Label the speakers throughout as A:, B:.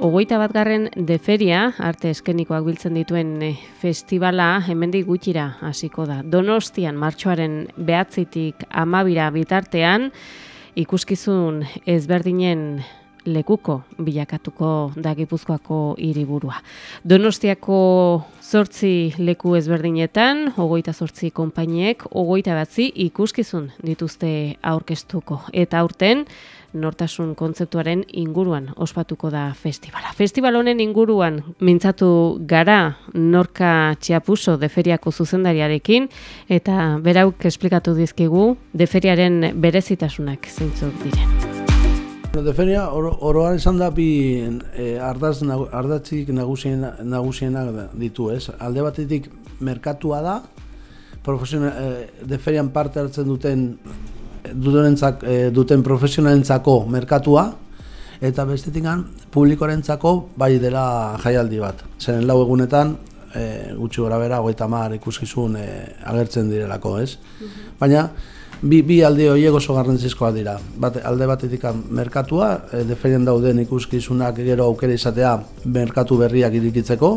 A: Ogoita bat garren deferia, arte eskenikoak biltzen dituen eh, festivala, hemendik gutxira hasiko da. Donostian, martxoaren behatzitik amabira bitartean, ikuskizun ezberdinen lekuko bilakatuko da Gipuzkoako hiriburua. Donostiako zortzi leku ezberdinetan, ogoita zortzi konpainiek, ogoita batzi ikuskizun dituzte aurkeztuko. Eta aurten, nortasun kontzeptuaren inguruan ospatuko da festivala. Festival honen inguruan mintzatu gara Norka Txiapuso deferiako zuzendariarekin eta berauk esplikatu dizkigu deferiaren berezitasunak zeintzuk diren.
B: De feria oroan izan da bi e, ardaz, ardatzik nagusien, nagusienak ditu, ez? Alde batetik merkatua da, profesional, e, de ferian parte hartzen duten dutenentzak, e, duten profesionalentzako merkatua, eta bestetik publikorentzako bai dela jaialdi bat. Zeren lau egunetan, e, gutxi gora bera, goita mar ikuskizun e, agertzen direlako, ez? Mhm. Baina, bi, bi alde horiek oso garrantzizkoa dira. Bat, alde batetik merkatua, e, deferien dauden ikuskizunak gero aukera izatea merkatu berriak irikitzeko,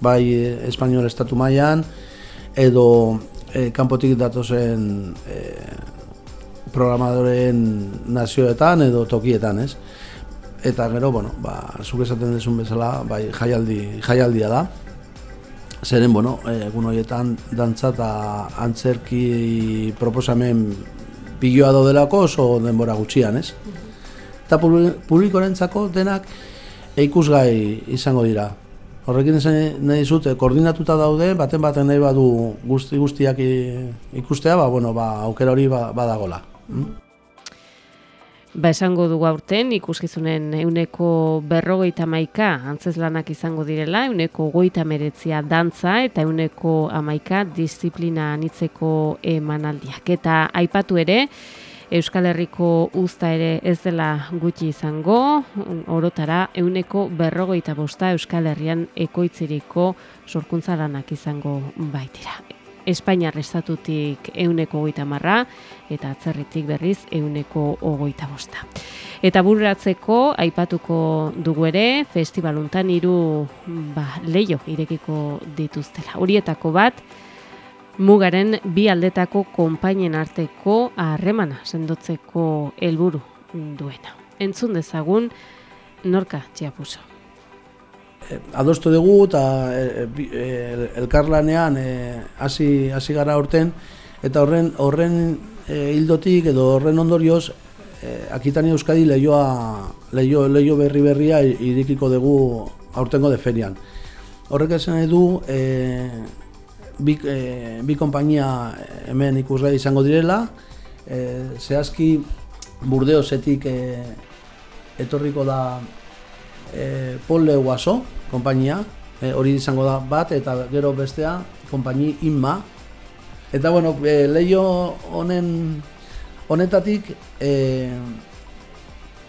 B: bai e, espainiol estatu mailan edo e, kanpotik datozen e, programadoren nazioetan edo tokietan, ez? Eta gero, bueno, ba, zuk esaten dezun bezala, bai, jaialdi, jaialdia da. Zeren, bueno, egun horietan dantza eta antzerki proposamen piloa daudelako oso denbora gutxian, ez? Eta publikorentzako denak ikusgai izango dira. Horrekin izan nahi zute, koordinatuta daude, baten baten nahi badu guzti guztiak ikustea, ba, bueno, ba, aukera hori ba, badagola. Mm?
A: Ba esango dugu aurten ikuskizunen euneko berrogeita maika antzeslanak izango direla, euneko goita meretzia dantza eta euneko amaika disiplina anitzeko emanaldiak. Eta aipatu ere, Euskal Herriko usta ere ez dela gutxi izango, orotara euneko berrogeita bosta Euskal Herrian ekoitziriko sorkuntzaranak izango baitira. Espainiar estatutik euneko ogoita marra, eta atzerritik berriz euneko ogoita bosta. Eta burratzeko, aipatuko dugu ere, festivaluntan hiru ba, leio irekiko dituztela. Horietako bat, mugaren bi aldetako konpainen arteko harremana sendotzeko helburu duena. Entzun dezagun, norka txiapuso.
B: Eh, adostu dugu eta e, e, elkarlanean hasi hasi gara horten eta horren horren hildotik edo horren ondorioz e, Akitania Euskadi leioa leio, leio berri berria irikiko dugu aurtengo de ferian. Horrek esan edu e, bi, e, bi konpainia hemen ikusgai izango direla e, zehazki burdeosetik e, etorriko da e, Pol Guaso, konpainia, e, hori izango da bat, eta gero bestea, konpaini Inma. Eta bueno, e, leio honen honetatik e,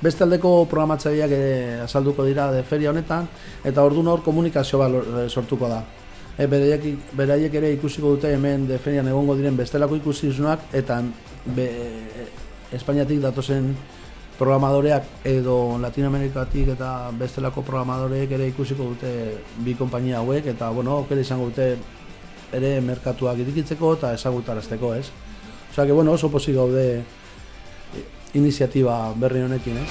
B: beste aldeko programatzaileak e, azalduko dira de feria honetan, eta ordu hor komunikazio bat sortuko da. E, beraiek, beraiek ere ikusiko dute hemen de ferian egongo diren bestelako ikusizunak, eta be, Espainiatik datozen programadoreak edo Latinoamerikatik eta bestelako programadoreek ere ikusiko dute bi konpainia hauek eta bueno, okere izango dute ere merkatuak irikitzeko eta ezagutarazteko, ez? Osea que bueno, oso posi gaude iniziatiba berri honekin, eh?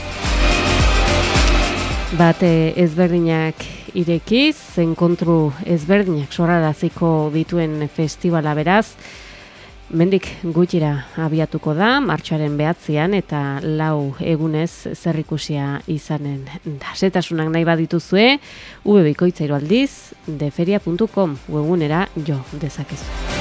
A: Bate ezberdinak irekiz, zenkontru ezberdinak sorraraziko dituen festivala beraz, Mendik gutxira abiatuko da, martxoaren behatzean eta lau egunez zerrikusia izanen da. Setasunak nahi badituzue, ubebikoitzairu aldiz, deferia.com webunera jo dezakezu.